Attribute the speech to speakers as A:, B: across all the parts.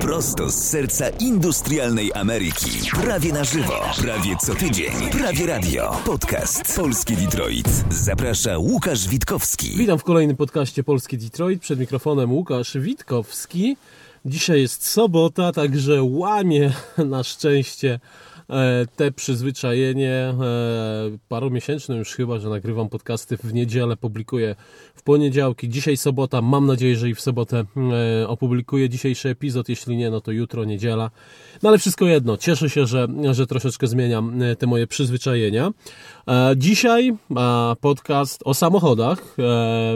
A: Prosto z serca industrialnej Ameryki. Prawie na żywo, prawie co tydzień, prawie radio. Podcast Polski Detroit. Zaprasza Łukasz Witkowski.
B: Witam w kolejnym podcaście Polski Detroit. Przed mikrofonem Łukasz Witkowski. Dzisiaj jest sobota, także łamie na szczęście te przyzwyczajenie e, paromiesięczne już chyba, że nagrywam podcasty w niedzielę, publikuję w poniedziałki. Dzisiaj sobota, mam nadzieję, że i w sobotę e, opublikuję dzisiejszy epizod, jeśli nie, no to jutro, niedziela. No ale wszystko jedno, cieszę się, że, że troszeczkę zmieniam te moje przyzwyczajenia. Dzisiaj podcast o samochodach.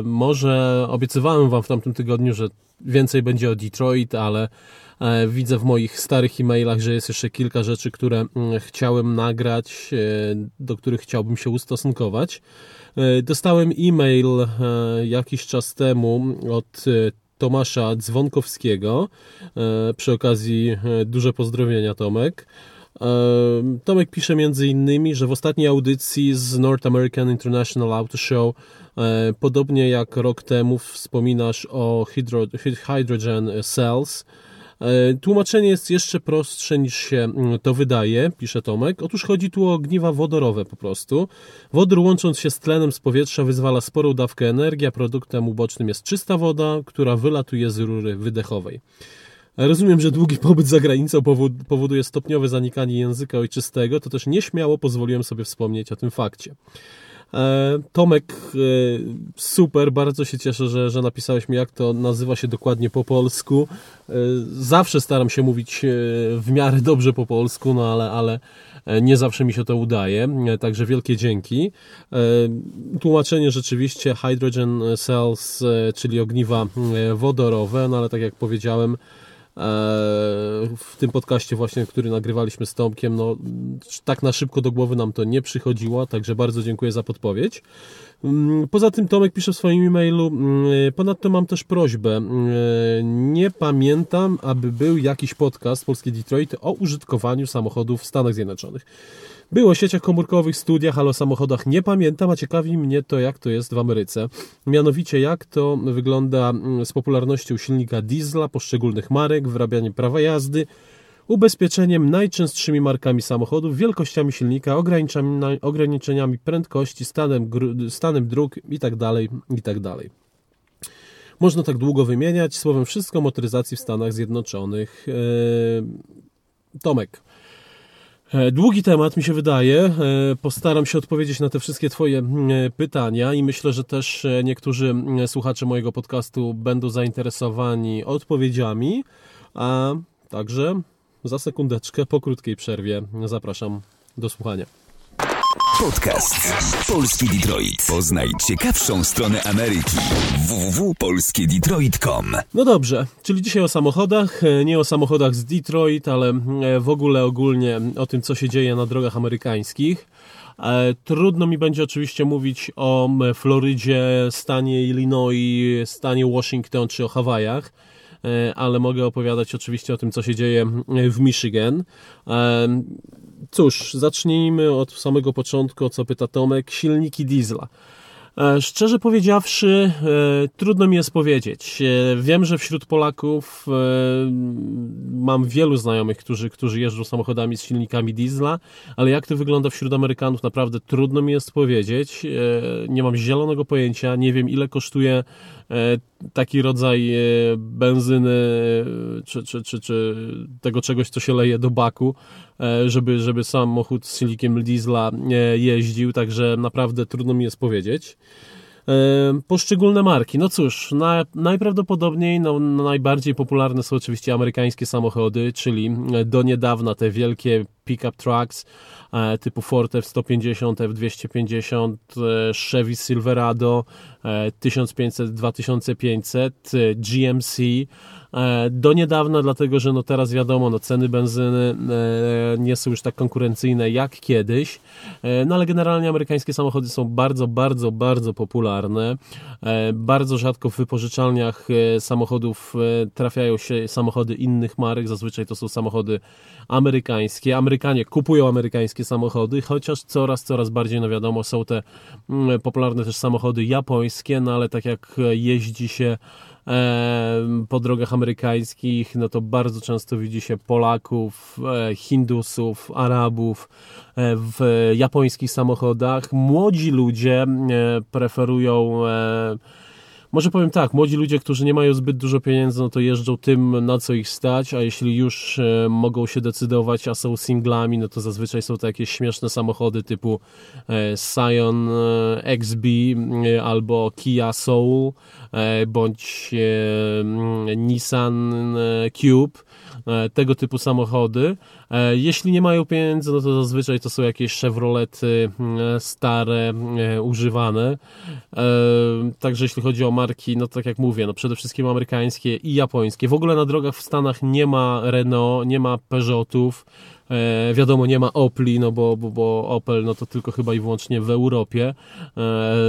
B: Może obiecywałem Wam w tamtym tygodniu, że więcej będzie o Detroit, ale E, widzę w moich starych e-mailach, że jest jeszcze kilka rzeczy, które mm, chciałem nagrać, e, do których chciałbym się ustosunkować. E, dostałem e-mail jakiś czas temu od Tomasza Dzwonkowskiego. Przy okazji duże pozdrowienia Tomek. Tomek pisze między innymi, że w ostatniej audycji z North American International Auto Show, podobnie jak rok temu, wspominasz o hydro, hydrogen cells, E, tłumaczenie jest jeszcze prostsze niż się mm, to wydaje, pisze Tomek. Otóż chodzi tu o ogniwa wodorowe po prostu. Wodór łącząc się z tlenem z powietrza wyzwala sporą dawkę energii, a produktem ubocznym jest czysta woda, która wylatuje z rury wydechowej. Rozumiem, że długi pobyt za granicą powoduje stopniowe zanikanie języka ojczystego, to też nieśmiało pozwoliłem sobie wspomnieć o tym fakcie. E, Tomek, e, super, bardzo się cieszę, że, że napisałeś mi, jak to nazywa się dokładnie po polsku. E, zawsze staram się mówić w miarę dobrze po polsku, no ale, ale nie zawsze mi się to udaje, także wielkie dzięki. Tłumaczenie rzeczywiście hydrogen cells, czyli ogniwa wodorowe, no ale tak jak powiedziałem, w tym podcaście właśnie, który nagrywaliśmy z Tomkiem, no tak na szybko do głowy nam to nie przychodziło, także bardzo dziękuję za podpowiedź. Mm, poza tym Tomek pisze w swoim e-mailu, mm, ponadto mam też prośbę. Mm, nie pamiętam, aby był jakiś podcast Polskiej Detroit o użytkowaniu samochodów w Stanach Zjednoczonych. Było o sieciach komórkowych, studiach, ale o samochodach nie pamiętam, a ciekawi mnie to, jak to jest w Ameryce. Mianowicie, jak to wygląda z popularnością silnika diesla, poszczególnych marek, wyrabianiem prawa jazdy, ubezpieczeniem, najczęstszymi markami samochodów, wielkościami silnika, ograniczeniami, prędkości, stanem, stanem dróg itd., tak itd. Tak Można tak długo wymieniać, słowem wszystko motoryzacji w Stanach Zjednoczonych. Eee, Tomek. E, długi temat mi się wydaje. E, postaram się odpowiedzieć na te wszystkie Twoje pytania i myślę, że też e, niektórzy słuchacze mojego podcastu będą zainteresowani odpowiedziami. A także za sekundeczkę po krótkiej przerwie zapraszam do słuchania.
A: Podcast Polski Detroit. Poznaj ciekawszą stronę Ameryki. www.polskiedetroit.com
B: No dobrze, czyli dzisiaj o samochodach. E, nie o samochodach z Detroit, ale e, w ogóle ogólnie o tym, co się dzieje na drogach amerykańskich. E, trudno mi będzie oczywiście mówić o Florydzie, stanie Illinois, stanie Washington czy o Hawajach ale mogę opowiadać oczywiście o tym, co się dzieje w Michigan. Cóż, zacznijmy od samego początku, o co pyta Tomek. Silniki diesla. E, szczerze powiedziawszy, e, trudno mi jest powiedzieć. E, wiem, że wśród Polaków mam wielu znajomych, którzy, którzy jeżdżą samochodami z silnikami diesla, ale jak to wygląda wśród Amerykanów, naprawdę trudno mi jest powiedzieć. Nie mam zielonego pojęcia, nie wiem ile kosztuje taki rodzaj benzyny czy, czy, czy, czy tego czegoś, co się leje do baku, żeby, żeby samochód z silnikiem diesla jeździł, także naprawdę trudno mi jest powiedzieć. E, poszczególne marki. No cóż, na, najprawdopodobniej no, najbardziej popularne są oczywiście amerykańskie samochody, czyli do niedawna te wielkie pick-up trucks e, typu Ford F-150, F-250, e, Chevy Silverado 1500, 2500, GMC E, do niedawna, dlatego że no teraz wiadomo, no ceny benzyny e, nie są już tak konkurencyjne jak kiedyś, e, no ale generalnie amerykańskie samochody są bardzo, bardzo, bardzo popularne. Bardzo rzadko w wypożyczalniach samochodów trafiają się samochody innych marek, zazwyczaj to są samochody amerykańskie. Amerykanie kupują amerykańskie samochody, chociaż coraz, coraz bardziej, no wiadomo, są te mm, popularne też samochody japońskie, no ale tak jak jeździ się po drogach amerykańskich, no to bardzo często widzi się Polaków, Hindusów, Arabów w japońskich samochodach. Młodzi ludzie preferują może powiem tak, młodzi ludzie, którzy nie mają zbyt dużo pieniędzy, no to jeżdżą tym, na co ich stać, a jeśli już e, mogą się decydować, a są singlami, no to zazwyczaj są to jakieś śmieszne samochody typu e, Scion e, XB albo Kia Soul bądź Nissan Cube tego typu samochody. Jeśli nie mają pieniędzy, no to zazwyczaj to są jakieś Chevrolety stare, używane. Także jeśli chodzi o marki, no tak jak mówię, no przede wszystkim amerykańskie i japońskie. W ogóle na drogach w Stanach nie ma Renault, nie ma Peugeotów, E, wiadomo, nie ma Opli, no bo, bo, bo Opel no to tylko chyba i wyłącznie w Europie. E,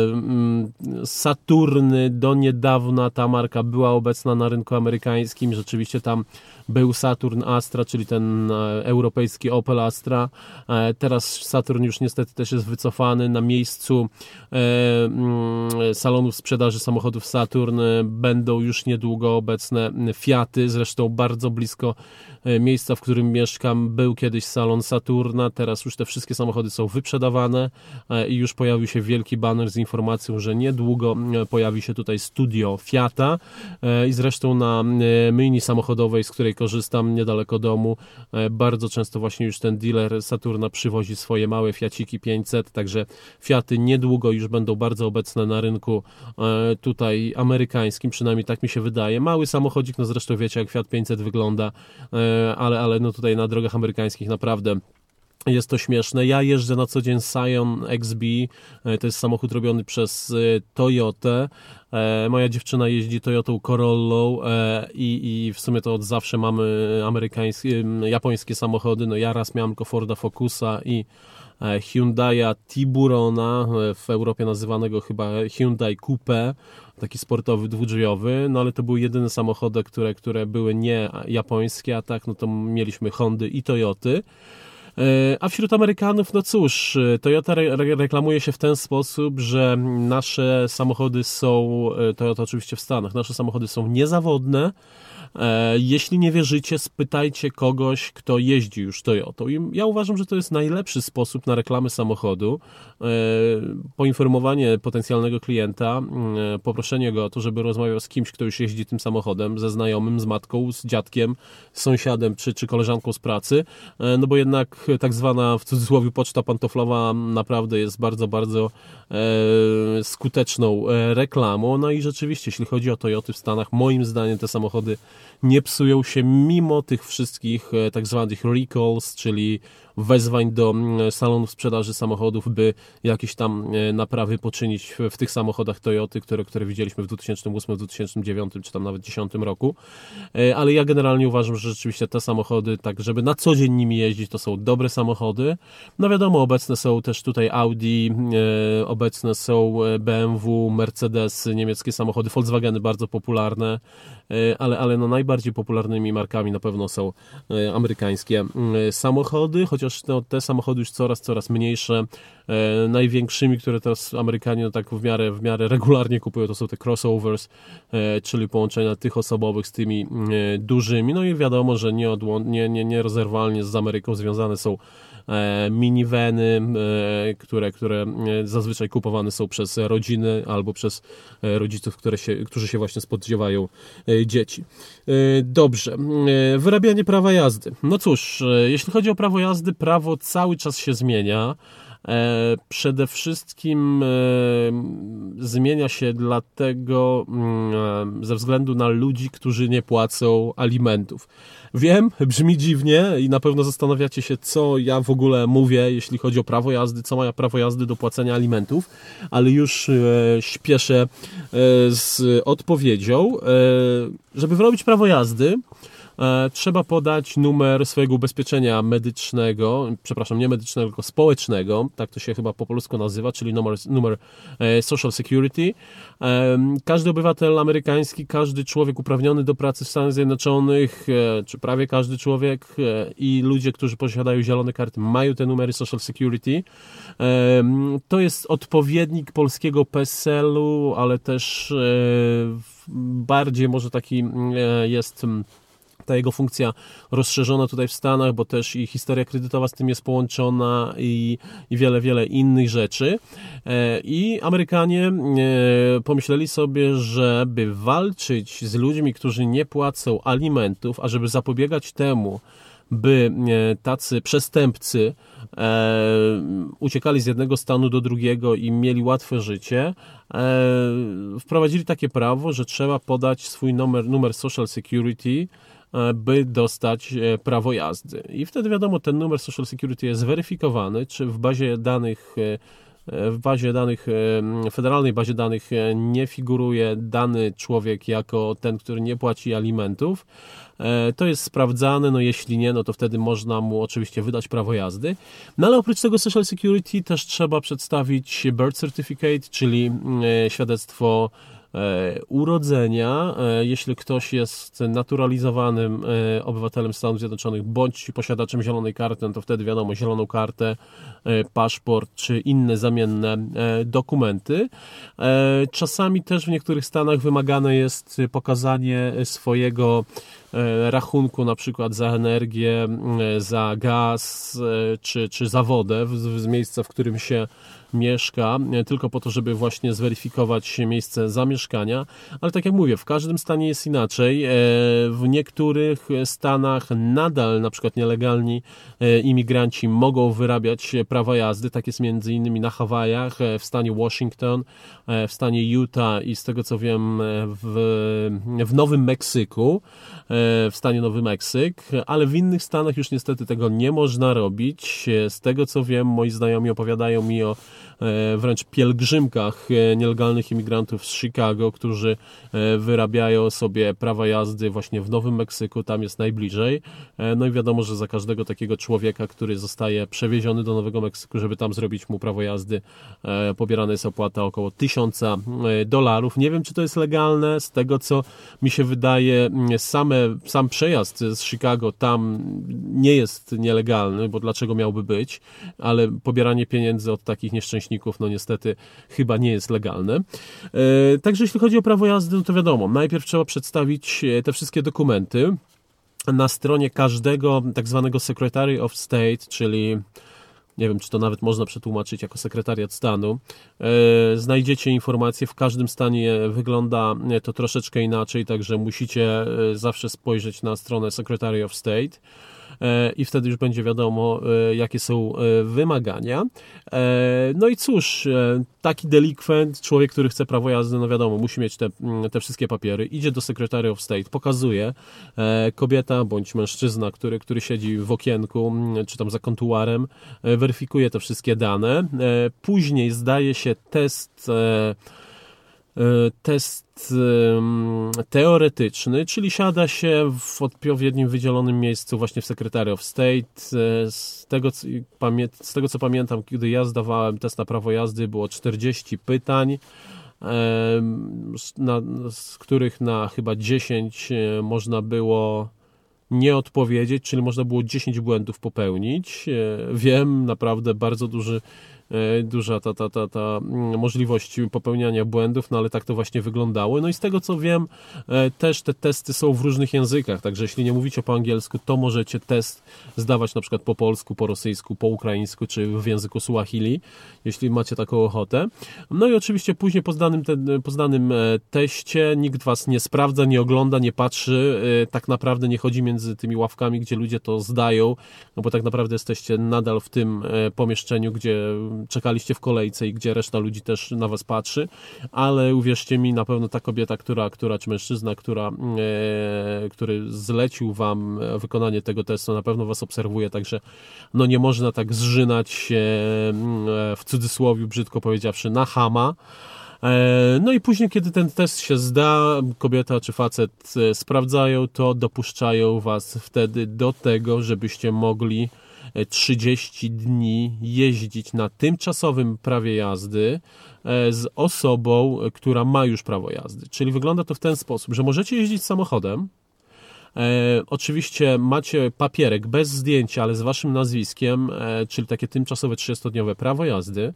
B: mm, Saturny do niedawna ta marka była obecna na rynku amerykańskim. Rzeczywiście tam był Saturn Astra, czyli ten e, europejski Opel Astra. E, teraz Saturn już niestety też jest wycofany. Na miejscu e, mm, salonów sprzedaży samochodów Saturn będą już niedługo obecne Fiaty, zresztą bardzo blisko miejsca, w którym mieszkam, był kiedyś salon Saturna, teraz już te wszystkie samochody są wyprzedawane i już pojawił się wielki banner z informacją, że niedługo pojawi się tutaj studio Fiata i zresztą na myjni samochodowej, z której korzystam niedaleko domu. E, bardzo często właśnie już ten dealer Saturna przywozi swoje małe Fiaciki 500, także Fiaty niedługo już będą bardzo obecne na rynku e, tutaj amerykańskim, przynajmniej tak mi się wydaje. Mały samochodzik, no zresztą wiecie jak Fiat 500 wygląda, e, ale, ale no tutaj na drogach amerykańskich naprawdę jest to śmieszne. Ja jeżdżę na co dzień Scion XB. To jest samochód robiony przez Toyotę. E, moja dziewczyna jeździ Toyotą Corollą e, i, i w sumie to od zawsze mamy amerykańskie, japońskie samochody. No ja raz miałem tylko Forda Focusa i e, Hyundai'a Tiburona, w Europie nazywanego chyba Hyundai Coupe, taki sportowy, dwudrzwiowy, no ale to były jedyne samochody, które, które były nie japońskie, a tak no to mieliśmy Hondy i Toyoty. E, a wśród Amerykanów, no cóż, e, Toyota re reklamuje się w ten sposób, że nasze samochody są, e, Toyota oczywiście w Stanach, nasze samochody są niezawodne, jeśli nie wierzycie, spytajcie kogoś, kto jeździ już Toyotą. I ja uważam, że to jest najlepszy sposób na reklamę samochodu. E, poinformowanie potencjalnego klienta, e, poproszenie go o to, żeby rozmawiał z kimś, kto już jeździ tym samochodem, ze znajomym, z matką, z dziadkiem, z sąsiadem czy, czy koleżanką z pracy. No bo jednak tak zwana w cudzysłowie poczta pantoflowa naprawdę jest bardzo, bardzo skuteczną reklamą. No i rzeczywiście, jeśli chodzi o Toyoty w Stanach, moim zdaniem te samochody nie psują się mimo tych wszystkich e, tak zwanych recalls, czyli wezwań do mm, salonów sprzedaży samochodów, by jakieś tam e, naprawy poczynić w tych samochodach Toyoty, które, które widzieliśmy w 2008, 2009 czy tam nawet 2010 roku. E, ale ja generalnie uważam, że rzeczywiście te samochody, tak żeby na co dzień nimi jeździć, to są dobre samochody. No wiadomo, obecne są też tutaj Audi, obecne są BMW, Mercedes, niemieckie samochody, Volkswageny bardzo popularne, ale, ale no najbardziej popularnymi markami na pewno są amerykańskie samochody, chociaż chociaż no, te samochody już coraz, coraz mniejsze. E, największymi, które teraz Amerykanie no, tak w miarę, w miarę regularnie kupują, to są te crossovers, e, czyli połączenia tych osobowych z tymi e, dużymi. No i wiadomo, że nie, nie, nierozerwalnie z Ameryką związane są E, minivany, e, które, które e, zazwyczaj kupowane są przez rodziny albo przez rodziców, które się, którzy się właśnie spodziewają dzieci. Dobrze. Wyrabianie prawa jazdy. No cóż, jeśli chodzi o prawo jazdy, prawo cały czas się zmienia. Przede wszystkim zmienia się dlatego mm, ze względu na ludzi, którzy nie płacą alimentów. Wiem, brzmi dziwnie i na pewno zastanawiacie się, co ja w ogóle mówię, jeśli chodzi o prawo jazdy, co ma prawo jazdy do płacenia alimentów, ale już e, śpieszę e, z odpowiedzią. E, żeby wyrobić prawo jazdy, e, trzeba podać numer swojego ubezpieczenia medycznego, przepraszam, nie medycznego, tylko społecznego, tak to się chyba po polsku nazywa, czyli numer, numer e, Social Security. Każdy obywatel amerykański, każdy człowiek uprawniony do pracy w Stanach Zjednoczonych, czy prawie każdy człowiek i ludzie, którzy posiadają zielone karty, mają te numery Social Security. To jest odpowiednik polskiego PESEL-u, ale też bardziej może taki jest ta jego funkcja rozszerzona tutaj w Stanach, bo też i historia kredytowa z tym jest połączona i, i wiele, wiele innych rzeczy. E, I Amerykanie e, pomyśleli sobie, żeby walczyć z ludźmi, którzy nie płacą alimentów, a żeby zapobiegać temu, by e, tacy przestępcy uciekali z jednego stanu do drugiego i mieli łatwe życie, wprowadzili takie prawo, że trzeba podać swój numer, numer Social Security by dostać e, prawo jazdy. I wtedy wiadomo, ten numer Social Security jest weryfikowany, czy w bazie danych e, w bazie danych, federalnej bazie danych nie figuruje dany człowiek jako ten, który nie płaci alimentów. To jest sprawdzane, no jeśli nie, no to wtedy można mu oczywiście wydać prawo jazdy. No ale oprócz tego Social Security też trzeba przedstawić birth certificate, czyli świadectwo E, urodzenia, e, jeśli ktoś jest naturalizowanym e, obywatelem Stanów Zjednoczonych bądź posiadaczem zielonej karty, no to wtedy wiadomo, zieloną kartę, paszport czy inne zamienne dokumenty. Czasami też w niektórych stanach wymagane jest pokazanie swojego rachunku na przykład za energię, za gaz czy, czy za wodę z miejsca, w którym się mieszka, e, tylko po to, żeby właśnie zweryfikować miejsce zamieszkania. Ale tak jak mówię, w każdym stanie jest inaczej. E, w niektórych stanach nadal na przykład nielegalni e, imigranci mogą wyrabiać prawa jazdy. Tak jest między innymi na Hawajach, w stanie Washington, w stanie Utah i z tego co wiem w, w Nowym Meksyku, w stanie Nowy Meksyk, ale w innych stanach już niestety tego nie można robić. Z tego co wiem, moi znajomi opowiadają mi o wręcz pielgrzymkach e, nielegalnych imigrantów z Chicago, którzy e, wyrabiają sobie prawa jazdy właśnie w Nowym Meksyku, tam jest najbliżej. No i wiadomo, że za każdego takiego człowieka, który zostaje przewieziony do Nowego Meksyku, żeby tam zrobić mu prawo jazdy, pobierana jest opłata około 1000 dolarów. Nie wiem, czy to jest legalne, z tego co mi się wydaje, same, sam przejazd z Chicago tam nie jest nielegalny, bo dlaczego miałby być, ale pobieranie pieniędzy od takich nieszczęśliwych no niestety chyba nie jest legalne. E, także jeśli chodzi o prawo jazdy, no to wiadomo, najpierw trzeba przedstawić e, te wszystkie dokumenty na stronie każdego tak zwanego Secretary of State, czyli nie wiem, czy to nawet można przetłumaczyć jako sekretariat stanu. E, znajdziecie informacje, w każdym stanie wygląda to troszeczkę inaczej, także musicie zawsze spojrzeć na stronę Secretary of State. E, i wtedy już będzie wiadomo, e, jakie są e, wymagania. No i cóż, taki delikwent, człowiek, który chce prawo jazdy, no wiadomo, musi mieć te, mm, te wszystkie papiery, idzie do Secretary of State, pokazuje kobieta bądź mężczyzna, który, który siedzi w okienku, mm, czy tam za kontuarem, weryfikuje te wszystkie dane. Później zdaje się test E, test teoretyczny, czyli siada się w odpowiednim wydzielonym miejscu właśnie w Secretary of State. E, z tego, z tego co pamiętam, kiedy ja zdawałem test na prawo jazdy, było 40 pytań, z których na chyba 10 e, można było nie odpowiedzieć, czyli można było 10 błędów popełnić. Wiem, naprawdę bardzo duży E, duża ta, ta, ta, ta mm, możliwość popełniania błędów, no ale tak to właśnie wyglądało. No i z tego co wiem, e, też te testy są w różnych językach, także jeśli nie mówicie po angielsku, to możecie test zdawać na przykład po polsku, po rosyjsku, po ukraińsku, czy w języku Suahili, jeśli macie taką ochotę. No i oczywiście później po zdanym, te, po zdanym e, teście nikt was nie sprawdza, nie ogląda, nie patrzy, tak naprawdę nie chodzi między tymi ławkami, gdzie ludzie to zdają, no bo tak naprawdę jesteście nadal w tym pomieszczeniu, gdzie czekaliście w kolejce i gdzie reszta ludzi też na was patrzy, ale uwierzcie mi, na pewno ta kobieta, która, która czy mężczyzna, która, e, który zlecił wam wykonanie tego testu, na pewno was obserwuje, także no nie można tak zżynać się e, w cudzysłowie, brzydko powiedziawszy, na hama, No i później, kiedy ten test się zda, kobieta czy facet sprawdzają to, dopuszczają Was wtedy do tego, żebyście mogli 30 dni jeździć na tymczasowym prawie jazdy z osobą, która ma już prawo jazdy. Czyli wygląda to w ten sposób, że możecie jeździć samochodem, E, oczywiście macie papierek bez zdjęcia, ale z waszym nazwiskiem, e, czyli takie tymczasowe 30-dniowe prawo jazdy.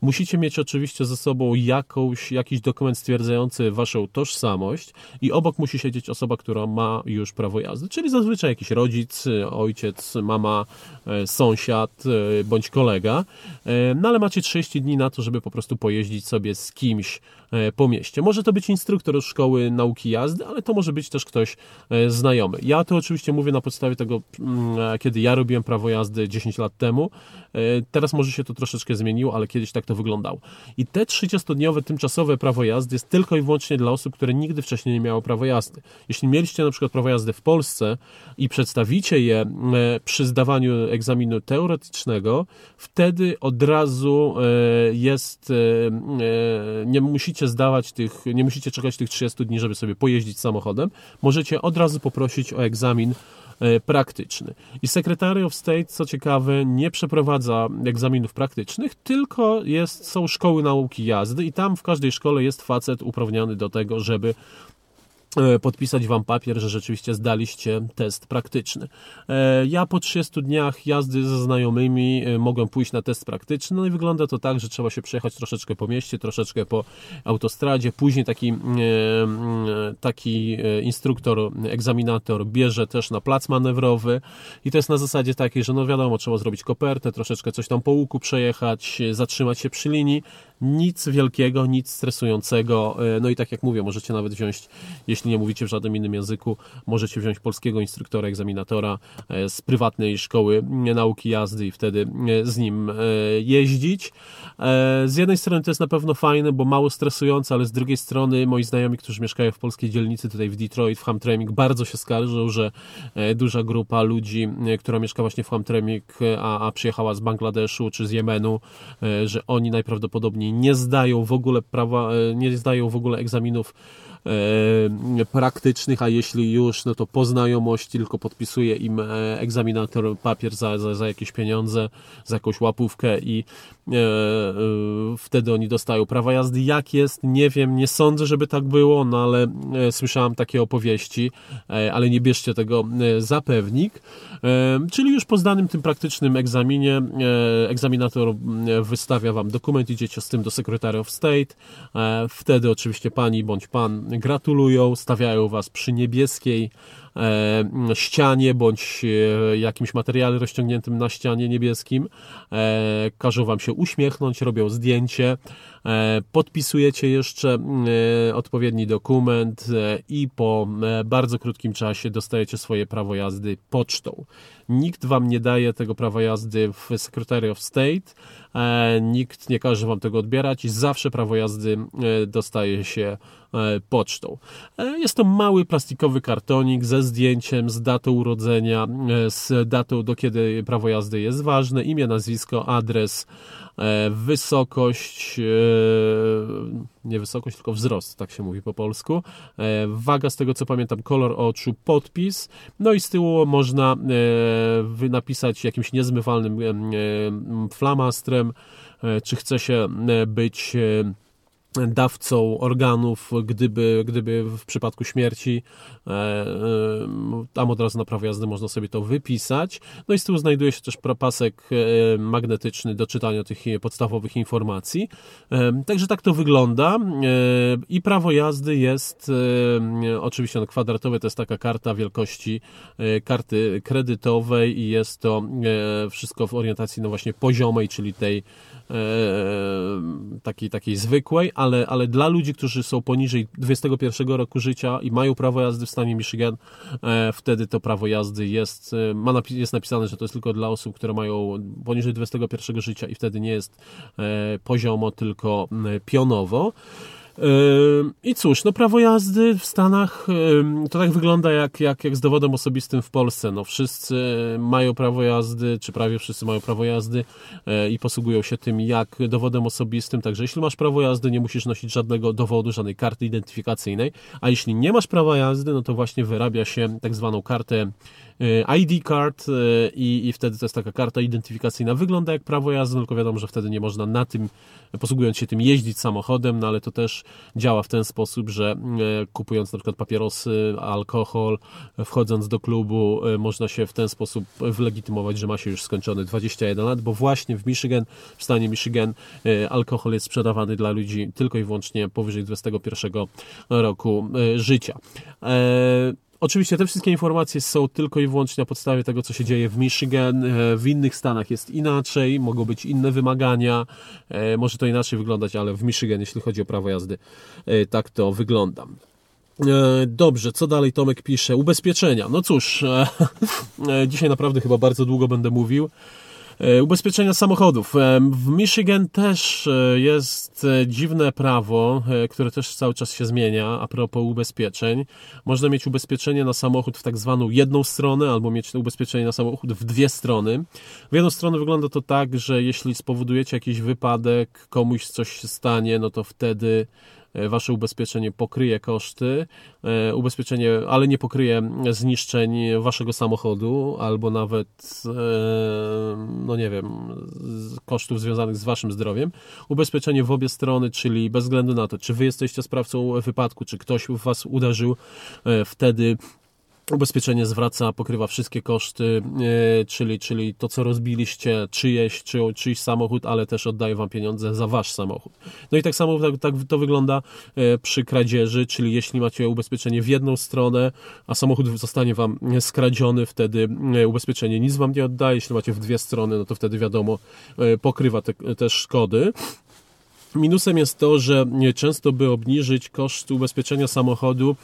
B: Musicie mieć oczywiście ze sobą jakąś, jakiś dokument stwierdzający waszą tożsamość i obok musi siedzieć osoba, która ma już prawo jazdy, czyli zazwyczaj jakiś rodzic, ojciec, mama, e, sąsiad e, bądź kolega. E, no ale macie 30 dni na to, żeby po prostu pojeździć sobie z kimś po mieście. Może to być instruktor szkoły nauki jazdy, ale to może być też ktoś znajomy. Ja to oczywiście mówię na podstawie tego, mm, kiedy ja robiłem prawo jazdy 10 lat temu. Teraz może się to troszeczkę zmieniło, ale kiedyś tak to wyglądało. I te 30-dniowe tymczasowe prawo jazdy jest tylko i wyłącznie dla osób, które nigdy wcześniej nie miało prawo jazdy. Jeśli mieliście na przykład prawo jazdy w Polsce i przedstawicie je e, przy zdawaniu egzaminu teoretycznego, wtedy od razu e, jest, e, nie musicie zdawać tych, nie musicie czekać tych 30 dni, żeby sobie pojeździć samochodem. Możecie od razu poprosić o egzamin E, praktyczny. I Secretary of State, co ciekawe, nie przeprowadza egzaminów praktycznych, tylko jest, są szkoły nauki jazdy i tam w każdej szkole jest facet uprawniony do tego, żeby podpisać Wam papier, że rzeczywiście zdaliście test praktyczny. E, ja po 30 dniach jazdy ze znajomymi e, mogłem pójść na test praktyczny, no i wygląda to tak, że trzeba się przejechać troszeczkę po mieście, troszeczkę po autostradzie. Później taki, taki instruktor, egzaminator bierze też na plac manewrowy i to jest na zasadzie takiej, że no wiadomo, trzeba zrobić kopertę, troszeczkę coś tam po łuku przejechać, zatrzymać się przy linii. Nic wielkiego, nic stresującego. No i tak jak mówię, możecie nawet wziąć, jeśli nie mówicie w żadnym innym języku, możecie wziąć polskiego instruktora, egzaminatora e, z prywatnej szkoły nauki jazdy i wtedy e, z nim e, jeździć. Z jednej strony to jest na pewno fajne, bo mało stresujące, ale z drugiej strony moi znajomi, którzy mieszkają w polskiej dzielnicy, tutaj w Detroit, w Hamtramck, bardzo się skarżą, że duża grupa ludzi, która mieszka właśnie w Hamtramck, a, a przyjechała z Bangladeszu czy z Jemenu, że oni najprawdopodobniej nie zdają w ogóle prawa, nie zdają w ogóle egzaminów E, praktycznych, a jeśli już, no to po znajomości tylko podpisuje im e, egzaminator papier za, za, za jakieś pieniądze, za jakąś łapówkę i e, wtedy oni dostają prawa jazdy. Jak jest, nie wiem, nie sądzę, żeby tak było, no ale słyszałem takie opowieści, ale nie bierzcie tego za pewnik. Czyli już po zdanym tym praktycznym egzaminie egzaminator wystawia Wam dokument, idziecie z tym do Secretary of State, wtedy oczywiście Pani bądź Pan gratulują, stawiają Was przy niebieskiej e, ścianie bądź e, jakimś materiale rozciągniętym na ścianie niebieskim. E, każą Wam się uśmiechnąć, robią zdjęcie, podpisujecie jeszcze odpowiedni dokument i po bardzo krótkim czasie dostajecie swoje prawo jazdy pocztą. Nikt Wam nie daje tego prawa jazdy w Secretary of State, nikt nie każe Wam tego odbierać i zawsze prawo jazdy dostaje się pocztą. Jest to mały plastikowy kartonik ze zdjęciem, z datą urodzenia, e, z datą do kiedy prawo jazdy jest ważne, imię, nazwisko, adres, e, wysokość, e, nie wysokość, tylko wzrost, tak się mówi po polsku, waga z tego co pamiętam, kolor oczu, podpis, no i z tyłu można napisać jakimś niezmywalnym flamastrem, czy chce się być dawcą organów, gdyby, gdyby w przypadku śmierci e, e, tam od razu na prawo jazdy można sobie to wypisać. No i z tyłu znajduje się też pasek e, magnetyczny do czytania tych podstawowych informacji. Także tak to wygląda i prawo jazdy jest oczywiście no, kwadratowe, to jest taka karta wielkości karty kredytowej i jest to wszystko w orientacji no właśnie poziomej, czyli tej takiej, takiej zwykłej, ale, ale dla ludzi, którzy są poniżej 21 roku życia i mają prawo jazdy w stanie Michigan, e, wtedy to prawo jazdy jest, e, ma, jest napisane, że to jest tylko dla osób, które mają poniżej 21 życia i wtedy nie jest e, poziomo, tylko pionowo. I cóż, no prawo jazdy w Stanach to tak wygląda jak, jak, jak z dowodem osobistym w Polsce. No wszyscy mają prawo jazdy, czy prawie wszyscy mają prawo jazdy e, i posługują się tym jak dowodem osobistym. Także jeśli masz prawo jazdy, nie musisz nosić żadnego dowodu, żadnej karty identyfikacyjnej. A jeśli nie masz prawa jazdy, no to właśnie wyrabia się tak zwaną kartę ID card e, i, i wtedy to jest taka karta identyfikacyjna. Wygląda jak prawo jazdy, tylko wiadomo, że wtedy nie można na tym, posługując się tym, jeździć samochodem, no ale to też działa w ten sposób, że e, kupując na przykład papierosy, alkohol, wchodząc do klubu, e, można się w ten sposób wylegitymować, że ma się już skończony 21 lat, bo właśnie w Michigan, w stanie Michigan, e, alkohol jest sprzedawany dla ludzi tylko i wyłącznie powyżej 21 roku życia. Oczywiście te wszystkie informacje są tylko i wyłącznie na podstawie tego, co się dzieje w Michigan. E, w innych stanach jest inaczej, mogą być inne wymagania, e, może to inaczej wyglądać, ale w Michigan, jeśli chodzi o prawo jazdy, e, tak to wygląda. Dobrze, co dalej Tomek pisze? Ubezpieczenia. No cóż, dzisiaj naprawdę chyba bardzo długo będę mówił. E, ubezpieczenia samochodów. E, w Michigan też e, jest dziwne prawo, które też cały czas się zmienia a propos ubezpieczeń. Można mieć ubezpieczenie na samochód w tak zwaną jedną stronę, albo mieć ubezpieczenie na samochód w dwie strony. W jedną stronę wygląda to tak, że jeśli spowodujecie jakiś wypadek, komuś coś się stanie, no to wtedy wasze ubezpieczenie pokryje koszty, e, ubezpieczenie, ale nie pokryje zniszczeń waszego samochodu albo nawet, e, no nie wiem, kosztów związanych z waszym zdrowiem. Ubezpieczenie w obie strony, czyli bez względu na to, czy wy jesteście sprawcą wypadku, czy ktoś w was uderzył, wtedy Ubezpieczenie zwraca, pokrywa wszystkie koszty, e, czyli, czyli to, co rozbiliście, czyjeś, czy, czyjś samochód, ale też oddaje Wam pieniądze za Wasz samochód. No i tak samo tak, tak to wygląda e, przy kradzieży, czyli jeśli macie ubezpieczenie w jedną stronę, a samochód zostanie Wam skradziony, wtedy e, ubezpieczenie nic Wam nie oddaje. Jeśli macie w dwie strony, no to wtedy wiadomo, pokrywa te, te szkody. Minusem jest to, że często by obniżyć koszt ubezpieczenia samochodu,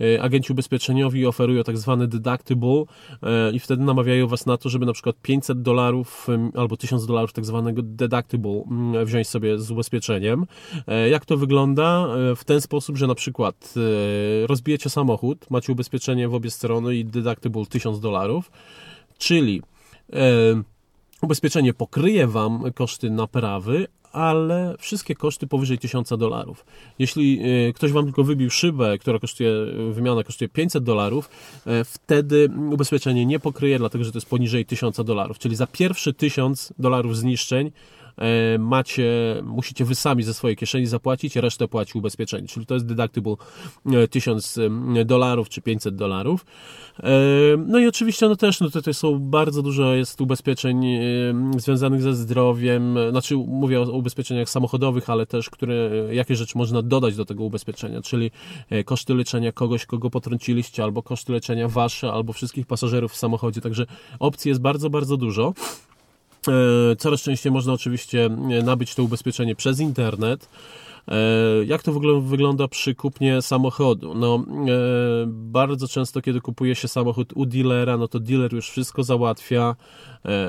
B: e, agenci ubezpieczeniowi oferują tak zwany deductible e, i wtedy namawiają Was na to, żeby na przykład 500 dolarów albo 1000 dolarów tak zwanego deductible wziąć sobie z ubezpieczeniem. E, jak to wygląda? W ten sposób, że na przykład rozbijecie samochód, macie ubezpieczenie w obie strony i deductible 1000 dolarów, czyli Ubezpieczenie pokryje Wam koszty naprawy, ale wszystkie koszty powyżej 1000 dolarów. Jeśli e, ktoś Wam tylko wybił szybę, która kosztuje, wymiana kosztuje 500 dolarów, e, wtedy ubezpieczenie nie pokryje, dlatego że to jest poniżej 1000 dolarów. Czyli za pierwszy 1000 dolarów zniszczeń E, macie, musicie wy sami ze swojej kieszeni zapłacić, resztę płaci ubezpieczenie, czyli to jest deductible 1000 e, dolarów czy 500 dolarów. E, no i oczywiście no też no tutaj są bardzo dużo jest ubezpieczeń związanych ze zdrowiem, znaczy mówię o ubezpieczeniach samochodowych, ale też które, jakie rzeczy można dodać do tego ubezpieczenia, czyli koszty leczenia kogoś, kogo potrąciliście, albo koszty leczenia wasze, albo wszystkich pasażerów w samochodzie, także opcji jest bardzo, bardzo dużo. E, coraz częściej można oczywiście e, nabyć to ubezpieczenie przez internet. E, jak to wygląda przy kupnie samochodu? No, bardzo często, kiedy kupuje się samochód u dealera, no to dealer już wszystko załatwia.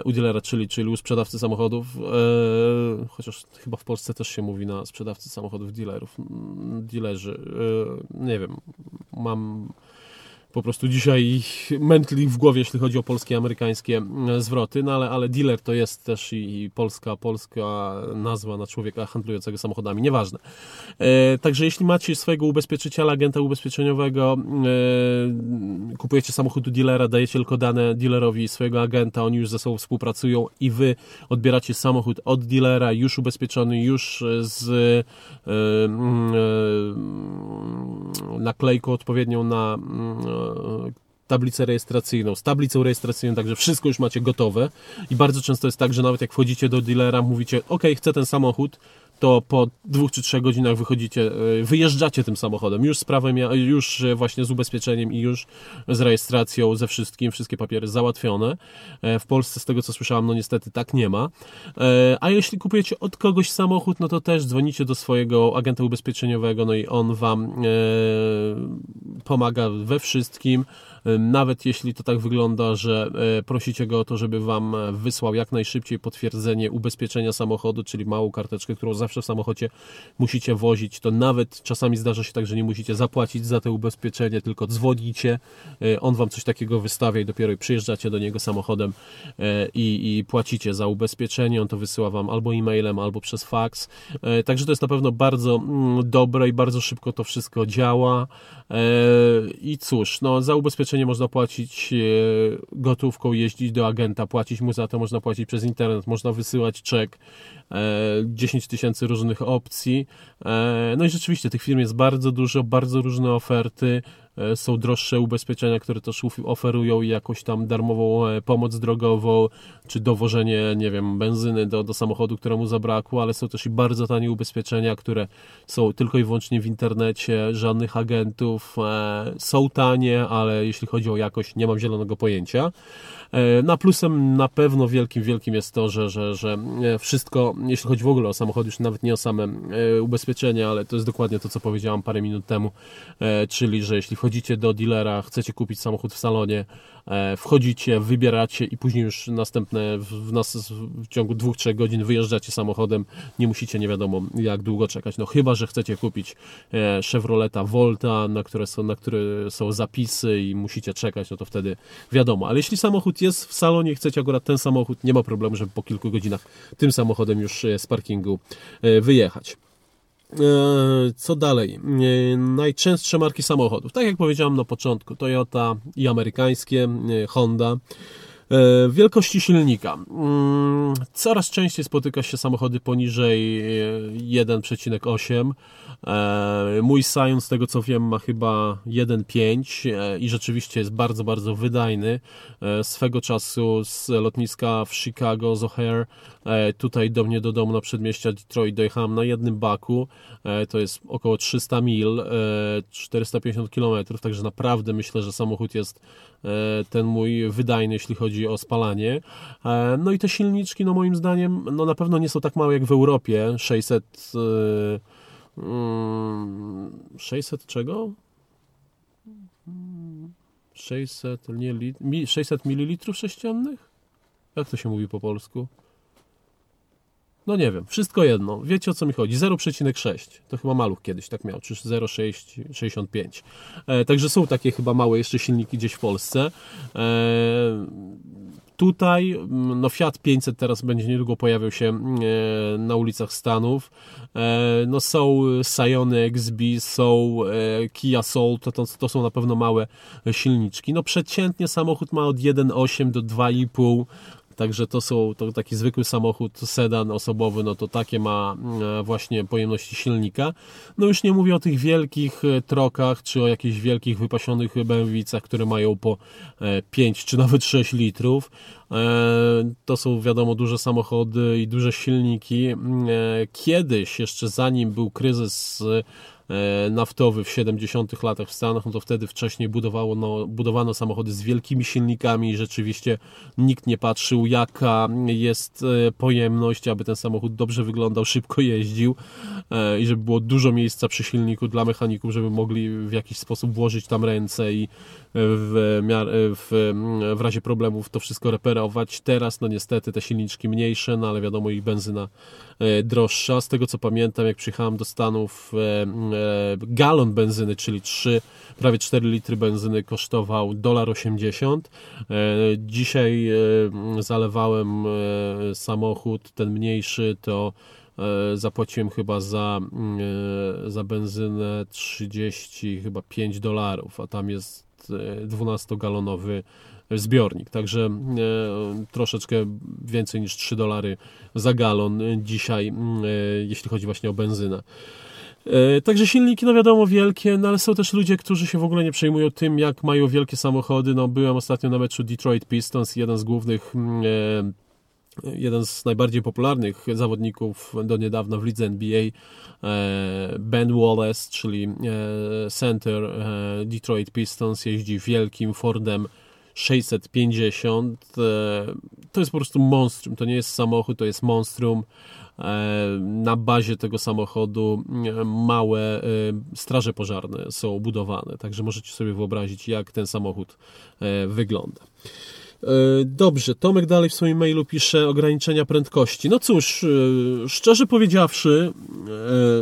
B: U dealera, czyli, czyli u sprzedawcy samochodów, chociaż chyba w Polsce też się mówi na sprzedawcy samochodów dealerów. Dealerzy, nie wiem, mam po prostu dzisiaj mętli w głowie, jeśli chodzi o polskie, amerykańskie e, zwroty, no ale, ale dealer to jest też i polska, polska nazwa na człowieka handlującego samochodami, nieważne. E, także jeśli macie swojego ubezpieczyciela, agenta ubezpieczeniowego, e, kupujecie samochód u dealera, dajecie tylko dane dealerowi swojego agenta, oni już ze sobą współpracują i wy odbieracie samochód od dealera, już ubezpieczony, już z e, e, naklejką odpowiednią na tablicę rejestracyjną, z tablicą rejestracyjną, także wszystko już macie gotowe. I bardzo często jest tak, że nawet jak wchodzicie do dealera, mówicie, ok, chcę ten samochód, to po dwóch czy trzech godzinach wychodzicie, e, wyjeżdżacie tym samochodem, już z prawem, już e, właśnie z ubezpieczeniem i już z rejestracją, ze wszystkim, wszystkie papiery załatwione. E, w Polsce, z tego co słyszałem, no niestety tak nie ma. A jeśli kupujecie od kogoś samochód, no to też dzwonicie do swojego agenta ubezpieczeniowego, no i on wam pomaga we wszystkim nawet jeśli to tak wygląda, że prosicie go o to, żeby Wam wysłał jak najszybciej potwierdzenie ubezpieczenia samochodu, czyli małą karteczkę, którą zawsze w samochodzie musicie wozić, to nawet czasami zdarza się tak, że nie musicie zapłacić za to ubezpieczenie, tylko dzwonicie, on wam coś takiego wystawia i dopiero przyjeżdżacie do niego samochodem i, i płacicie za ubezpieczenie, on to wysyła wam albo e-mailem, albo przez fax. Także to jest na pewno bardzo mm, dobre i bardzo szybko to wszystko działa. I cóż, no, za ubezpieczenie można płacić gotówką, jeździć do agenta, płacić mu za to, można płacić przez internet, można wysyłać czek, 10 tysięcy różnych opcji. No i rzeczywiście tych firm jest bardzo dużo, bardzo różne oferty. E, są droższe ubezpieczenia, które też oferują jakąś tam darmową e, pomoc drogową, czy dowożenie, nie wiem, benzyny do, do samochodu, któremu zabrakło, ale są też i bardzo tanie ubezpieczenia, które są tylko i wyłącznie w internecie, żadnych agentów. E, są tanie, ale jeśli chodzi o jakość, nie mam zielonego pojęcia. Na plusem na pewno wielkim, wielkim jest to, że, że, że wszystko, jeśli chodzi w ogóle o samochód, już nawet nie o same ubezpieczenia, ale to jest dokładnie to, co powiedziałam parę minut temu, czyli, że jeśli wchodzicie do dealera, chcecie kupić samochód w salonie, e, wchodzicie, wybieracie i później już następne w, nas, w ciągu dwóch, trzech godzin wyjeżdżacie samochodem, nie musicie nie wiadomo jak długo czekać. No chyba, że chcecie kupić e, Chevroleta Volta, na które są, na które są zapisy i musicie czekać, no to wtedy wiadomo. Ale jeśli samochód jest w salonie chcecie akurat ten samochód, nie ma problemu, żeby po kilku godzinach tym samochodem już e, z parkingu wyjechać. E, co dalej? E, najczęstsze marki samochodów. Tak jak powiedziałem na początku, Toyota i amerykańskie, e, Honda. Wielkości silnika. Mm, coraz częściej spotyka się samochody poniżej 1,8. Mój Scion, z tego co wiem, ma chyba 1,5 i rzeczywiście jest bardzo, bardzo wydajny. Swego czasu z lotniska w Chicago, z O'Hare, tutaj do mnie do domu na przedmieścia Detroit dojechałem na jednym baku. To jest około 300 mil, 450 km, także naprawdę myślę, że samochód jest ten mój wydajny, jeśli chodzi o spalanie. No i te silniczki, no moim zdaniem, no na pewno nie są tak małe jak w Europie, 600 600 czego? 600, nie, 600 ml sześciennych? Jak to się mówi po polsku? No nie wiem, wszystko jedno. Wiecie o co mi chodzi? 0,6. To chyba maluch kiedyś tak miał, czy 0,665. E, także są takie chyba małe jeszcze silniki gdzieś w Polsce. E, Tutaj no Fiat 500 teraz będzie niedługo pojawiał się e, na ulicach Stanów. E, no są Sciony XB, są e, Kia Soul, to, to, to są na pewno małe silniczki. No przeciętnie samochód ma od 1,8 do 2,5 Także to są to taki zwykły samochód, sedan osobowy, no to takie ma mm, właśnie pojemności silnika. No już nie mówię o tych wielkich e, trokach, czy o jakichś wielkich wypasionych BMW-cach, które mają po 5 e, czy nawet 6 litrów. E, to są wiadomo duże samochody i duże silniki. Mm, kiedyś, jeszcze zanim był kryzys E, naftowy w 70 latach w Stanach, no to wtedy wcześniej budowało, no, budowano samochody z wielkimi silnikami i rzeczywiście nikt nie patrzył jaka jest e, pojemność, aby ten samochód dobrze wyglądał, szybko jeździł e, i żeby było dużo miejsca przy silniku dla mechaników, żeby mogli w jakiś sposób włożyć tam ręce i w, w, w razie problemów to wszystko reperować. Teraz no niestety te silniczki mniejsze, no ale wiadomo ich benzyna droższa. Z tego co pamiętam, jak przyjechałem do Stanów E, galon benzyny, czyli 3, prawie 4 litry benzyny kosztował 1,80 e, Dzisiaj e, zalewałem samochód, ten mniejszy, to zapłaciłem chyba za, za benzynę 30, chyba 5 dolarów, a tam jest 12-galonowy zbiornik, także troszeczkę więcej niż 3 dolary za galon dzisiaj, jeśli chodzi właśnie o benzynę. E, także silniki, no wiadomo, wielkie, no ale są też ludzie, którzy się w ogóle nie przejmują tym, jak mają wielkie samochody. No, byłem ostatnio na meczu Detroit Pistons, jeden z głównych, e, jeden z najbardziej popularnych zawodników do niedawna w lidze NBA, e, Ben Wallace, czyli center Detroit Pistons, jeździ wielkim Fordem 650. To jest po prostu monstrum, to nie jest samochód, to jest monstrum. E, na bazie tego samochodu e, małe e, straże pożarne są budowane, także możecie sobie wyobrazić, jak ten samochód wygląda. Dobrze, Tomek dalej w swoim mailu pisze ograniczenia prędkości. No cóż, szczerze powiedziawszy,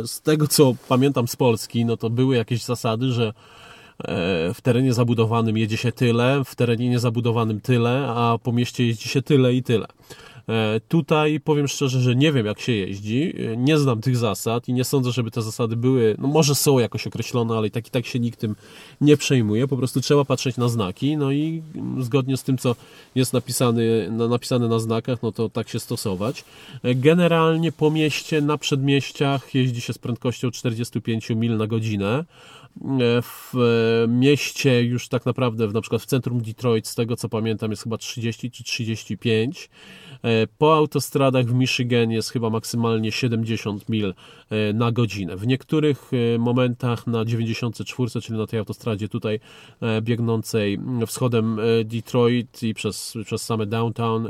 B: z tego co pamiętam z Polski, no to były jakieś zasady, że w terenie zabudowanym jedzie się tyle, w terenie niezabudowanym tyle, a po mieście jeździ się tyle i tyle. E, tutaj powiem szczerze, że nie wiem jak się jeździ, e, nie znam tych zasad i nie sądzę, żeby te zasady były, no może są jakoś określone, ale i tak i tak się nikt tym nie przejmuje, po prostu trzeba patrzeć na znaki, no i zgodnie z tym, co jest napisane, napisane na znakach, no to tak się stosować. E, generalnie po mieście, na przedmieściach jeździ się z prędkością 45 mil na godzinę, w mieście już tak naprawdę, na przykład w centrum Detroit, z tego co pamiętam, jest chyba 30 czy 35. E, po autostradach w Michigan jest chyba maksymalnie 70 mil e, na godzinę. W niektórych e, momentach na 94, czyli na tej autostradzie tutaj biegnącej wschodem Detroit i przez, przez same downtown,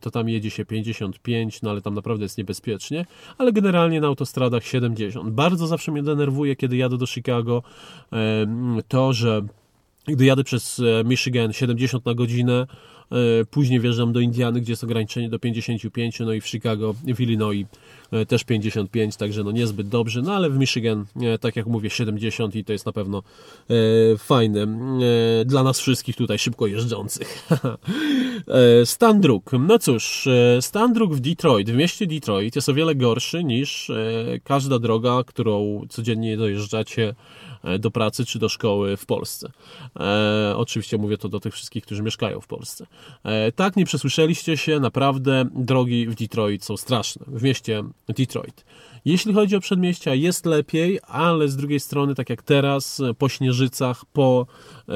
B: to tam jedzie się 55, no ale tam naprawdę jest niebezpiecznie, ale generalnie na autostradach 70. Bardzo zawsze mnie denerwuje, kiedy jadę do Chicago, to, że gdy jadę przez Michigan 70 na godzinę, później wjeżdżam do Indiany, gdzie jest ograniczenie do 55, no i w Chicago, w Illinois e, też 55, także no niezbyt dobrze, no ale w Michigan, e, tak jak mówię, 70 i to jest na pewno fajne dla nas wszystkich tutaj szybko jeżdżących. stan dróg. No cóż, stan dróg w Detroit, w mieście Detroit jest o wiele gorszy niż każda droga, którą codziennie dojeżdżacie do pracy czy do szkoły w Polsce. E, oczywiście mówię to do tych wszystkich, którzy mieszkają w Polsce. E, tak, nie przesłyszeliście się, naprawdę drogi w Detroit są straszne, w mieście Detroit. Jeśli chodzi o przedmieścia, jest lepiej, ale z drugiej strony, tak jak teraz, po śnieżycach, po e,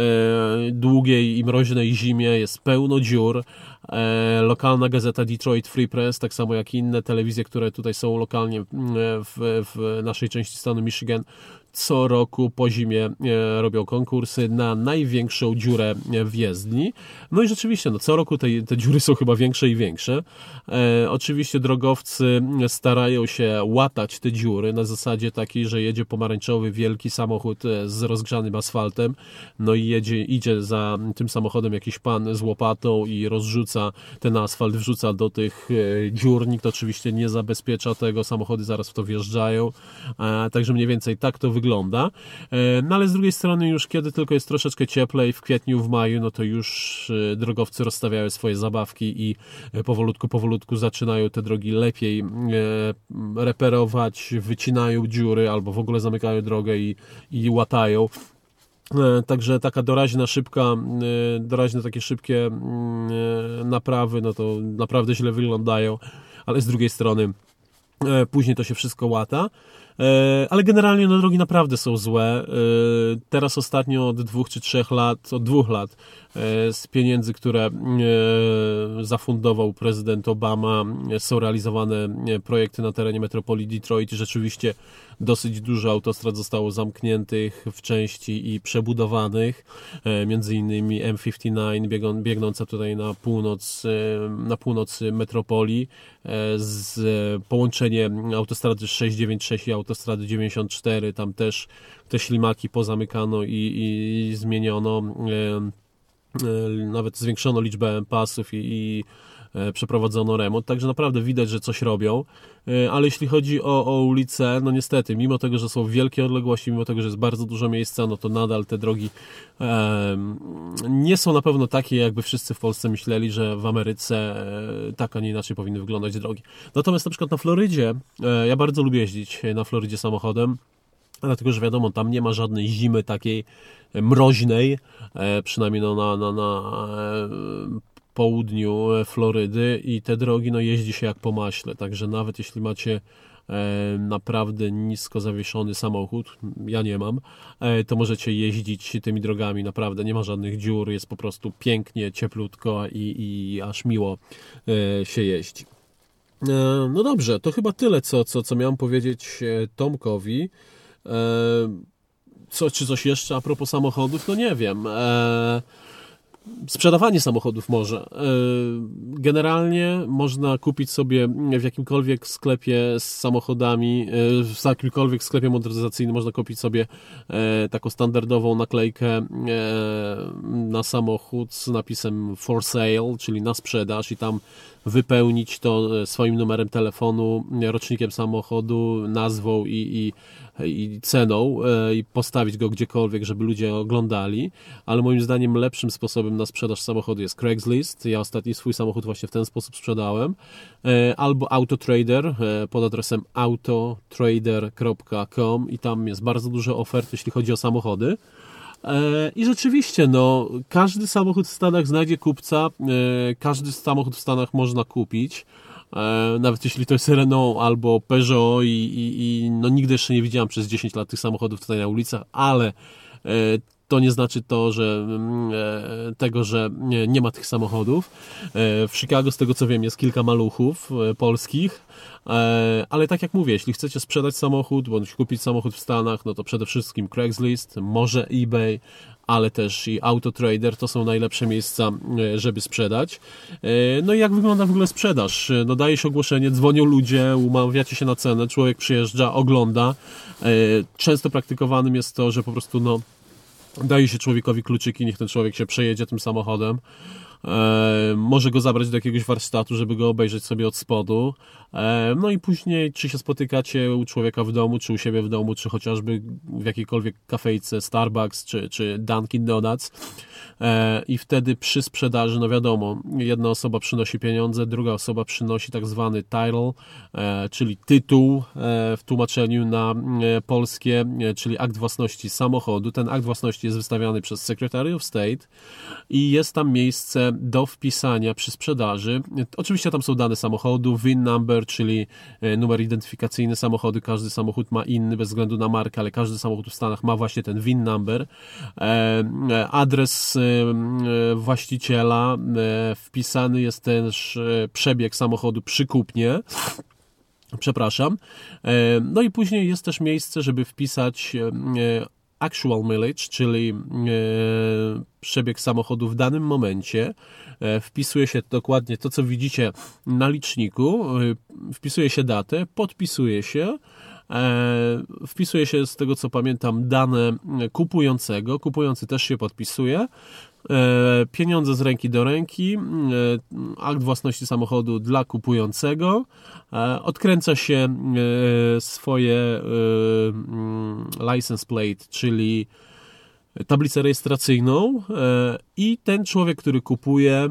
B: długiej i mroźnej zimie jest pełno dziur. E, lokalna gazeta Detroit Free Press, tak samo jak inne telewizje, które tutaj są lokalnie w, w naszej części stanu Michigan, co roku po zimie e, robią konkursy na największą dziurę w jezdni. No i rzeczywiście, no co roku te, te dziury są chyba większe i większe. E, oczywiście drogowcy starają się łatać te dziury na zasadzie takiej, że jedzie pomarańczowy wielki samochód e, z rozgrzanym asfaltem, no i jedzie, idzie za tym samochodem jakiś pan z łopatą i rozrzuca ten asfalt, wrzuca do tych e, dziur. Nikt oczywiście nie zabezpiecza tego, samochody zaraz w to wjeżdżają. E, także mniej więcej tak to wygląda wygląda. E, no ale z drugiej strony już kiedy tylko jest troszeczkę cieplej, w kwietniu, w maju, no to już e, drogowcy rozstawiają swoje zabawki i e, powolutku, powolutku zaczynają te drogi lepiej reperować, wycinają dziury albo w ogóle zamykają drogę i, i łatają. Także taka doraźna, szybka, doraźne takie szybkie naprawy, no to naprawdę źle wyglądają, ale z drugiej strony później to się wszystko łata. E, ale generalnie no, drogi naprawdę są złe. E, teraz ostatnio od dwóch czy trzech lat, od dwóch lat z pieniędzy, które e, zafundował prezydent Obama, są realizowane e, projekty na terenie metropolii Detroit. Rzeczywiście dosyć dużo autostrad zostało zamkniętych w części i przebudowanych, między innymi M59 biegnąca tutaj na północ, na północy metropolii z połączenie autostrady 696 i autostrady 94, tam też te ślimaki pozamykano i, i zmieniono E, nawet zwiększono liczbę pasów i, i e, przeprowadzono remont, także naprawdę widać, że coś robią, e, ale jeśli chodzi o, o ulice, no niestety, mimo tego, że są wielkie odległości, mimo tego, że jest bardzo dużo miejsca, no to nadal te drogi e, nie są na pewno takie, jakby wszyscy w Polsce myśleli, że w Ameryce e, tak, a nie inaczej powinny wyglądać drogi. Natomiast na przykład na Florydzie, e, ja bardzo lubię jeździć na Florydzie samochodem, dlatego, że wiadomo, tam nie ma żadnej zimy takiej mroźnej, e, przynajmniej no na, na, na e, południu Florydy i te drogi no jeździ się jak po maśle, także nawet jeśli macie e, naprawdę nisko zawieszony samochód, ja nie mam, to możecie jeździć tymi drogami, naprawdę nie ma żadnych dziur, jest po prostu pięknie, cieplutko i, i aż miło się jeździ. No dobrze, to chyba tyle, co, co, co miałem powiedzieć Tomkowi. Co, czy coś jeszcze a propos samochodów? No nie wiem. E, sprzedawanie samochodów może. Generalnie można kupić sobie w jakimkolwiek sklepie z samochodami, w jakimkolwiek sklepie motoryzacyjnym można kupić sobie taką standardową naklejkę na samochód z napisem for sale, czyli na sprzedaż i tam wypełnić to e, swoim numerem telefonu, rocznikiem samochodu, nazwą i, i, i ceną e, i postawić go gdziekolwiek, żeby ludzie oglądali, ale moim zdaniem lepszym sposobem na sprzedaż samochodu jest Craigslist. Ja ostatni swój samochód właśnie w ten sposób sprzedałem. E, albo Autotrader pod adresem autotrader.com i tam jest bardzo dużo ofert, jeśli chodzi o samochody. E, I rzeczywiście, no, każdy samochód w Stanach znajdzie kupca, e, każdy samochód w Stanach można kupić. E, nawet jeśli to jest Renault albo Peugeot i, i, i no nigdy jeszcze nie widziałem przez 10 lat tych samochodów tutaj na ulicach, ale to nie znaczy to, że mm, tego, że nie ma tych samochodów. W Chicago, z tego co wiem, jest kilka maluchów polskich, E, ale tak jak mówię, jeśli chcecie sprzedać samochód, bądź kupić samochód w Stanach, no to przede wszystkim Craigslist, może eBay, ale też i Autotrader to są najlepsze miejsca, e, żeby sprzedać. E, no i jak wygląda w ogóle sprzedaż? No daje się ogłoszenie, dzwonią ludzie, umawiacie się na cenę, człowiek przyjeżdża, ogląda. Często praktykowanym jest to, że po prostu no daje się człowiekowi kluczyki, niech ten człowiek się przejedzie tym samochodem. E, może go zabrać do jakiegoś warsztatu, żeby go obejrzeć sobie od spodu. E, no i później, czy się spotykacie u człowieka w domu, czy u siebie w domu, czy chociażby w jakiejkolwiek kafejce Starbucks, czy, czy Dunkin Donuts. E, I wtedy przy sprzedaży, no wiadomo, jedna osoba przynosi pieniądze, druga osoba przynosi tak zwany title, czyli tytuł w tłumaczeniu na polskie, czyli akt własności samochodu. Ten akt własności jest wystawiany przez Secretary of State i jest tam miejsce do wpisania przy sprzedaży. Oczywiście tam są dane samochodu, VIN number, czyli e, numer identyfikacyjny samochodu. Każdy samochód ma inny bez względu na markę, ale każdy samochód w Stanach ma właśnie ten VIN number. E, e, adres właściciela, wpisany jest też przebieg samochodu przy kupnie. Przepraszam. No i później jest też miejsce, żeby wpisać actual mileage, czyli e, przebieg samochodu w danym momencie. E, wpisuje się dokładnie to, co widzicie na liczniku, e, wpisuje się datę, podpisuje się, wpisuje się z tego co pamiętam dane kupującego, kupujący też się podpisuje, pieniądze z ręki do ręki, akt własności samochodu dla kupującego, odkręca się swoje mm, license plate, czyli tablicę rejestracyjną i ten człowiek, który kupuje,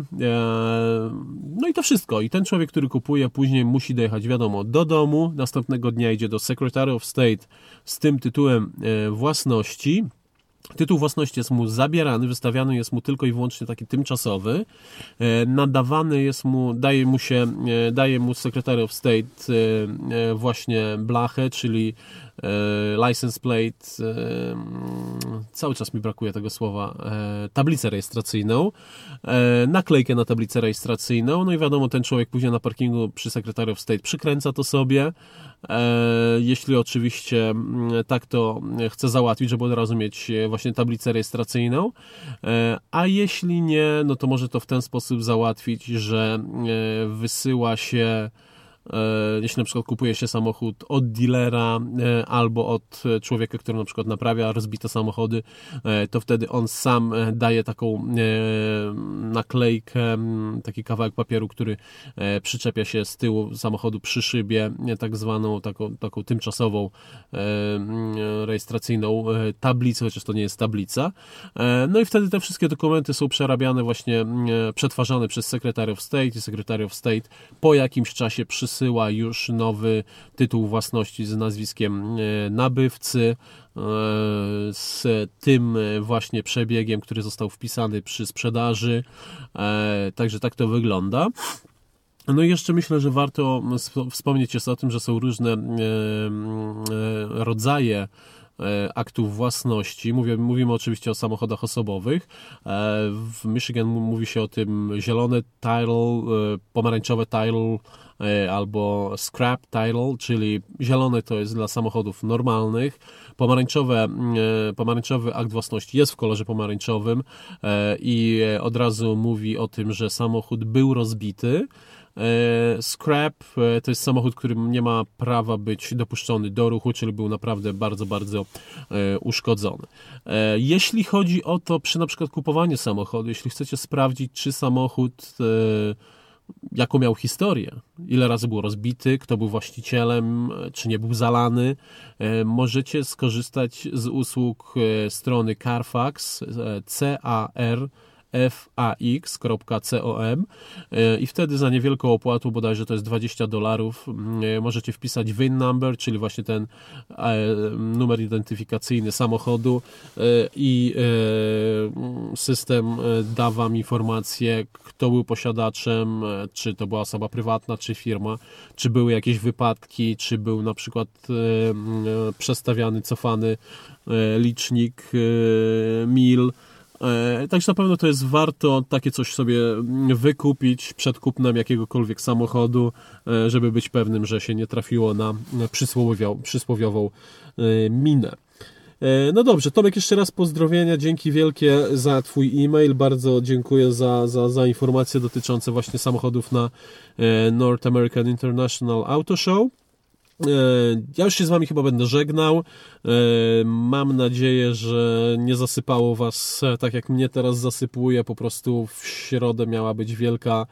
B: no i to wszystko. I ten człowiek, który kupuje, później musi dojechać, wiadomo, do domu. Następnego dnia idzie do Secretary of State z tym tytułem własności. Tytuł własności jest mu zabierany, wystawiany jest mu tylko i wyłącznie taki tymczasowy. E, nadawany jest mu, daje mu się, e, daje mu Secretary of State e, właśnie blachę, czyli license plate, cały czas mi brakuje tego słowa, tablicę rejestracyjną, naklejkę na tablicę rejestracyjną, no i wiadomo, ten człowiek później na parkingu przy Secretary of State przykręca to sobie, jeśli oczywiście tak to chce załatwić, żeby od razu mieć właśnie tablicę rejestracyjną, e, a jeśli nie, no to może to w ten sposób załatwić, że e, wysyła się E, jeśli na przykład kupuje się samochód od dealera e, albo od człowieka, który na przykład naprawia rozbite samochody, e, to wtedy on sam daje taką naklejkę, taki kawałek papieru, który przyczepia się z tyłu samochodu przy szybie, tak zwaną taką, taką tymczasową rejestracyjną tablicę, chociaż to nie jest tablica. No i wtedy te wszystkie dokumenty są przerabiane właśnie, przetwarzane przez Secretary of State i Secretary of State po jakimś czasie przysyła wysyła już nowy tytuł własności z nazwiskiem e, nabywcy, e, z tym właśnie przebiegiem, który został wpisany przy sprzedaży. E, także tak to wygląda. No i jeszcze myślę, że warto wspomnieć jest o tym, że są różne rodzaje aktów własności. Mówimy oczywiście o samochodach osobowych. W Michigan mówi się o tym zielone title, pomarańczowe title, albo scrap title, czyli zielone to jest dla samochodów normalnych, pomarańczowe, pomarańczowy akt własności jest w kolorze pomarańczowym i od razu mówi o tym, że samochód był rozbity. E, scrap e, to jest samochód, który nie ma prawa być dopuszczony do ruchu, czyli był naprawdę bardzo, bardzo e, uszkodzony. Jeśli chodzi o to, przy na przykład kupowaniu samochodu, jeśli chcecie sprawdzić, czy samochód jaką miał historię, ile razy był rozbity, kto był właścicielem, czy nie był zalany, możecie skorzystać z usług strony Carfax, C-A-R fax.com e, i wtedy za niewielką opłatą, bodajże to jest 20 dolarów, e, możecie wpisać VIN number, czyli właśnie ten e, numer identyfikacyjny samochodu i system da Wam informację, kto był posiadaczem, czy to była osoba prywatna, czy firma, czy były jakieś wypadki, czy był na przykład przestawiany, cofany licznik mil, także na pewno to jest warto takie coś sobie wykupić przed kupnem jakiegokolwiek samochodu, e, żeby być pewnym, że się nie trafiło na przysłowiową, przysłowiową e, minę. No dobrze, Tomek, jeszcze raz pozdrowienia, dzięki wielkie za Twój e-mail, bardzo dziękuję za, za, za informacje dotyczące właśnie samochodów na North American International Auto Show. E, ja już się z Wami chyba będę żegnał. E, mam nadzieję, że nie zasypało Was tak jak mnie teraz zasypuje. Po prostu w środę miała być wielka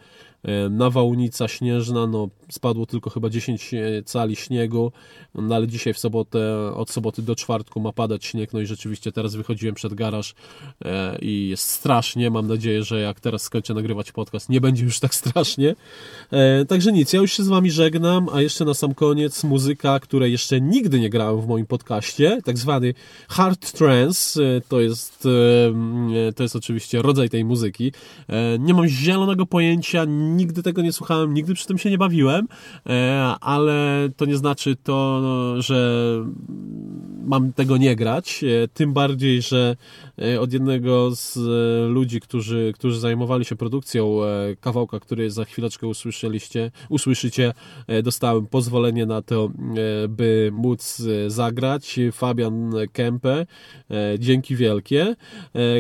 B: nawałnica śnieżna, no spadło tylko chyba 10 e, cali śniegu, no ale dzisiaj w sobotę, od soboty do czwartku ma padać śnieg, no i rzeczywiście teraz wychodziłem przed garaż e, i jest strasznie, mam nadzieję, że jak teraz skończę nagrywać podcast, nie będzie już tak strasznie. Także nic, ja już się z Wami żegnam, a jeszcze na sam koniec muzyka, której jeszcze nigdy nie grałem w moim podcaście, tak zwany hard trance, to jest, to jest oczywiście rodzaj tej muzyki. Nie mam zielonego pojęcia, nigdy tego nie słuchałem, nigdy przy tym się nie bawiłem, e, ale to nie znaczy to, że mam tego nie grać. E, tym bardziej, że e, od jednego z ludzi, którzy, którzy zajmowali się produkcją kawałka, który za chwileczkę usłyszeliście, usłyszycie, dostałem pozwolenie na to, by móc zagrać. Fabian Kempe, dzięki wielkie.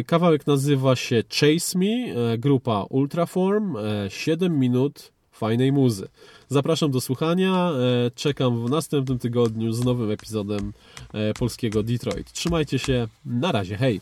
B: Kawałek nazywa się Chase Me, grupa Ultraform, 7 7 minut fajnej muzy. Zapraszam do słuchania. E, czekam w następnym tygodniu z nowym epizodem e, polskiego Detroit. Trzymajcie się. Na razie. Hej.